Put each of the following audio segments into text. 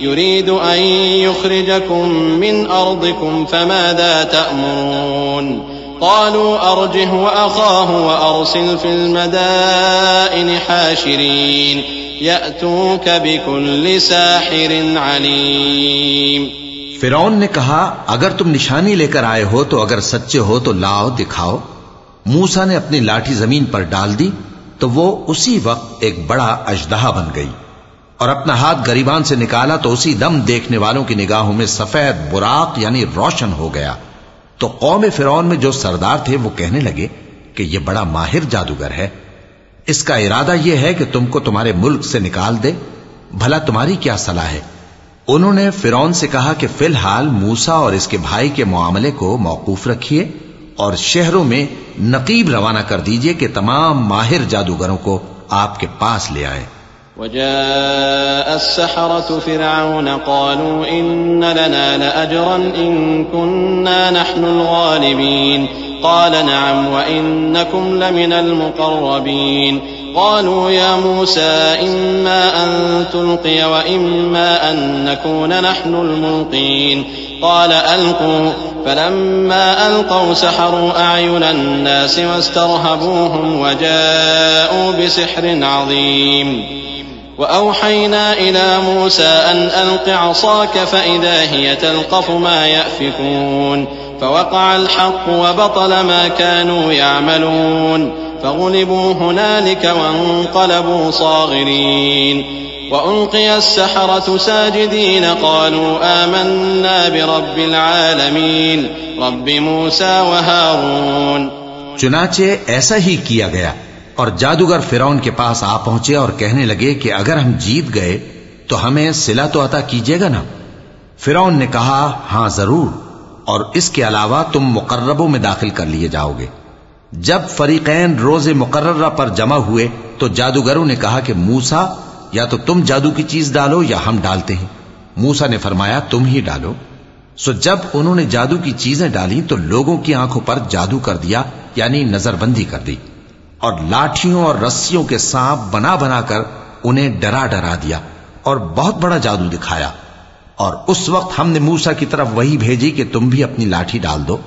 يريد أن يخرجكم من أرضكم فماذا تأمرون قالوا أرجه وأخاه وأرسل في المدائن حاشرين يأتوك بكل ساحر عليم फिरौन ने कहा अगर तुम निशानी लेकर आए हो तो अगर सच्चे हो तो लाओ दिखाओ मूसा ने अपनी लाठी जमीन पर डाल दी तो वो उसी वक्त एक बड़ा अजदहा बन गई और अपना हाथ गरीबान से निकाला तो उसी दम देखने वालों की निगाहों में सफ़ेद बुराक यानी रोशन हो गया। तो कौम फिरौन में जो सरदार थे वो कहने लगे कि यह बड़ा माहिर जादूगर है। इसका इरादा यह है कि तुमको तुम्हारे मुल्क से निकाल दे, भला तुम्हारी क्या सलाह है? उन्होंने फिरौन से कहा कि फ़िलहाल मूसा और इसके भाई के मामले को मौकूफ रखिए और शहरों में नकीब रवाना कर दीजिए कि तमाम माहिर जादूगरों को आपके पास ले आए। وجاء السحرة فرعون قالوا إن لنا لأجرا إن كنا نحن الغالبين. قال نعم وإنكم لمن المقربين. قالوا يا موسى إما أن تلقي وإما أن نكون نحن الملقين. قال ألقوا. فلما ألقوا سحروا أعين الناس واسترهبوهم وجاءوا بسحر عظيم. وأوحينا إلى موسى أن ألق عصاك فإذا هي تلقف ما يأفكون فوقع الحق وبطل ما كانوا يعملون فغلبوا هنالك وانقلبوا صاغرين وألقي السحرة ساجدين قالوا آمنا برب العالمين رب موسى وهارون چنانچہ ایسا ہی کیا گیا۔ और जादूगर फिरौन के पास आ पहुँचे और कहने लगे कि अगर हम जीत गए तो हमें सिला तो अता कीजिएगा ना। फिरौन ने कहा, हाँ, ज़रूर। और इसके अलावा तुम मुकर्रबों में दाखिल कर लिए जाओगे। जब फरीकैन रोज़े मुकर्रा पर जमा हुए तो जादूगरों ने कहा कि मूसा, या तो तुम जादू की चीज़ डालो या हम डालते हैं। मूसा ने फरमाया, तुम ही डालो। सो जब उन्होंने जादू की चीज़ें डाली तो लोगों की आँखों पर जादू कर दिया, यानी नजरबंदी कर दी। और लाठियों और रस्सियों के सांप बना बनाकर उन्हें डरा डरा दिया और बहुत बड़ा जादू दिखाया। और उस वक्त हमने मूसा की तरफ़ वही भेजी कि तुम भी अपनी लाठी डाल दो।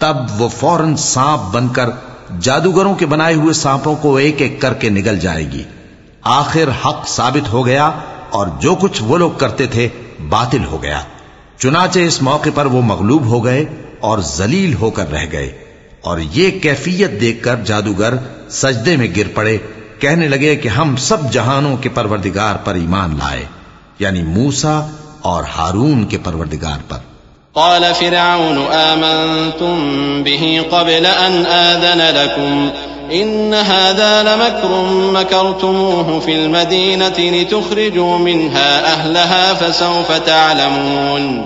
तब वो फ़ौरन सांप बनकर जादूगरों के बनाए हुए सांपों को एक एक करके निगल जाएगी। आखिर हक साबित हो गया और जो कुछ वो लोग करते थे बातिल हो गया। चुनाचे इस मौके पर वो मगलूब हो गए और जलील होकर रह गए। और ये कैफियत देखकर जादूगर सजदे में गिर पड़े कहने लगे कि हम सब जहानों के परवरदिगार पर ईमान लाए यानी मूसा और हारून के परवरदिगार पर قال فرعون آمنتم به قبل أن آذن لكم إن هذا لمكر مكرتموه في المدينة لتخرجوا منها أهلها فسوف تعلمون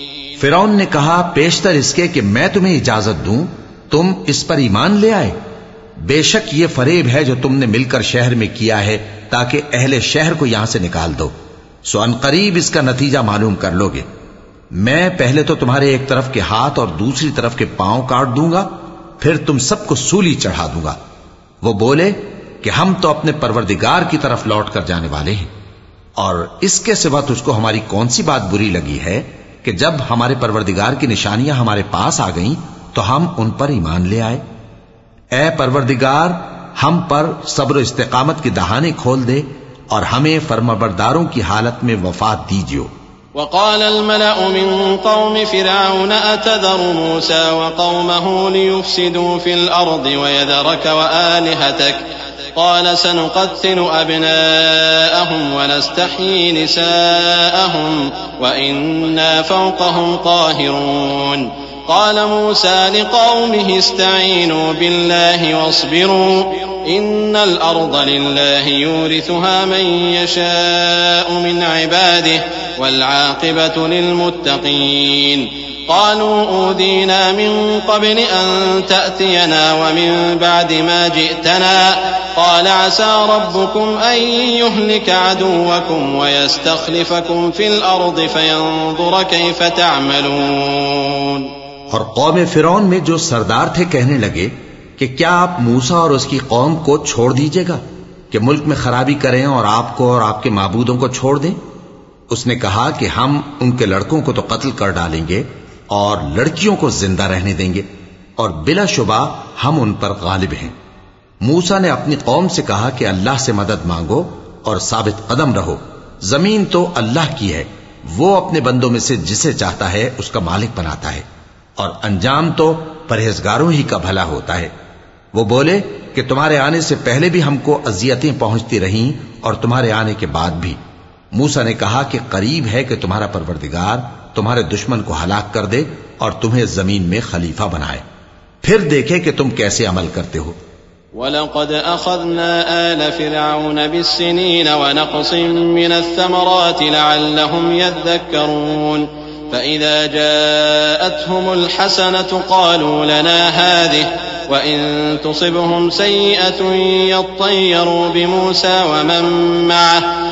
फिरौन ने कहा, पेशतर इसके कि मैं तुम्हें इजाज़त दूँ। तुम इस पर ईमान ले आए। बेशक ये फरेब है जो तुमने मिलकर शहर में किया है, ताकि अहले शहर को यहाँ से निकाल दो। सो अनकरीब इसका नतीजा मालूम कर लोगे। मैं पहले तो तुम्हारे एक तरफ़ के हाथ और दूसरी तरफ़ के पाँव काट दूँगा, फिर तुम सबको सूली चढ़ा दूँगा। वो बोले कि हम तो अपने परवरदिगार की तरफ़ लौट कर जाने वाले हैं। और इसके सिवा तुझको हमारी कौन सी बात बुरी लगी है? कि जब हमारे परवरदिगार की निशानियाँ हमारे पास आ गईं तो हम उन पर ईमान ले आए। ऐ परवरदिगार, हम पर सब्र इस्तेकामत की दहाने खोल दे और हमें फर्माबरदारों की हालत में वफात दीजियो। وقال الملأ من قوم فرعون أتذر موسى وقومه ليفسدوا في الأرض ويذرك وآلهتك؟ قال سنقتل أبناءهم ونستحيي نساءهم وإنا فوقهم قاهرون. قال موسى لقومه استعينوا بالله واصبروا إن الأرض لله يورثها من يشاء من عباده. والعاقبة للمتقين قالوا أوذينا من قبل أن تأتينا ومن بعد ما جئتنا قال عسى ربكم أن يهلك عدوكم ويستخلفكم في الأرض فينظر كيف تعملون और कौम फिरौन में जो सरदार थे कहने लगे कि क्या आप मूसा और उसकी कौम को छोड़ दीजिएगा कि मुल्क में खराबी करें और आपको और आपके माबूदों को छोड़ दें उसने कहा कि हम उनके लड़कों को तो कत्ल कर डालेंगे और लड़कियों को ज़िंदा रहने देंगे और बिलाशुबा हम उन पर गालिब हैं। मूसा ने अपनी कौम से कहा कि अल्लाह से मदद मांगो और साबित कदम रहो। ज़मीन तो अल्लाह की है, वो अपने बंदों में से जिसे चाहता है उसका मालिक बनाता है और अंजाम तो परहेजगारों ही का भला होता है। वो बोले कि तुम्हारे आने से पहले भी हमको अजियतें पहुँचती रहीं और तुम्हारे आने के बाद भी। موسى نے کہا کہ قریب ہے کہ تمہارا پروردگار تمہارے دشمن کو ہلاک کر دے اور تمہیں زمین میں خلیفہ بنائے پھر دیکھے کہ تم کیسے عمل کرتے ہو وَلَقَدْ أَخَذْنَا آلَ فِرْعَوْنَ بِالسِّنِينَ وَنَقْصٍ مِّنَ الثَّمَرَاتِ لَعَلَّهُمْ يَذَّكَّرُونَ فَإِذَا جَاءَتْهُمُ الْحَسَنَةُ قَالُوا لَنَا هَذِهِ وَإِن تُصِبْهُمْ سَيِّئَةٌ يَطَّيَّرُوا بِمُوسَى وَمَن مَّعَهُ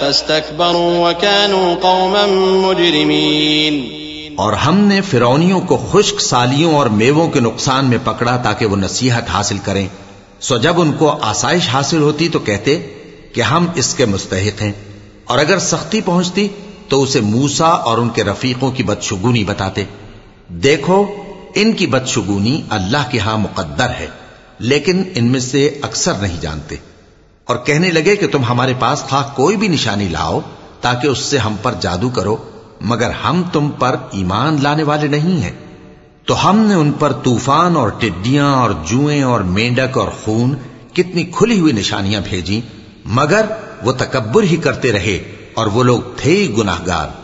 فاستكبروا وكانوا قوما مجرمين और हमने फिरौनियों को खुश्क सालियों और मेवों के नुकसान में पकड़ा ताकि वो नसीहत हासिल करें सो जब उनको आसाइश हासिल होती तो कहते कि हम इसके मुस्तहिक हैं और अगर सख्ती पहुंचती तो उसे मूसा और उनके रफीकों की बदशुगुनी बताते देखो इनकी बदशुगुनी अल्लाह के यहां मुकद्दर है लेकिन इनमें से अक्सर नहीं जानते और कहने लगे कि तुम हमारे पास था कोई भी निशानी लाओ, ताकि उससे हम पर जादू करो, मगर हम तुम पर ईमान लाने वाले नहीं हैं। तो हमने उन पर तूफ़ान और टिड्डियाँ और जुएँ और मेंढक और खून, कितनी खुली हुई निशानियाँ भेजी, मगर वो तकबर ही करते रहे, और वो लोग थे ही गुनाहगार।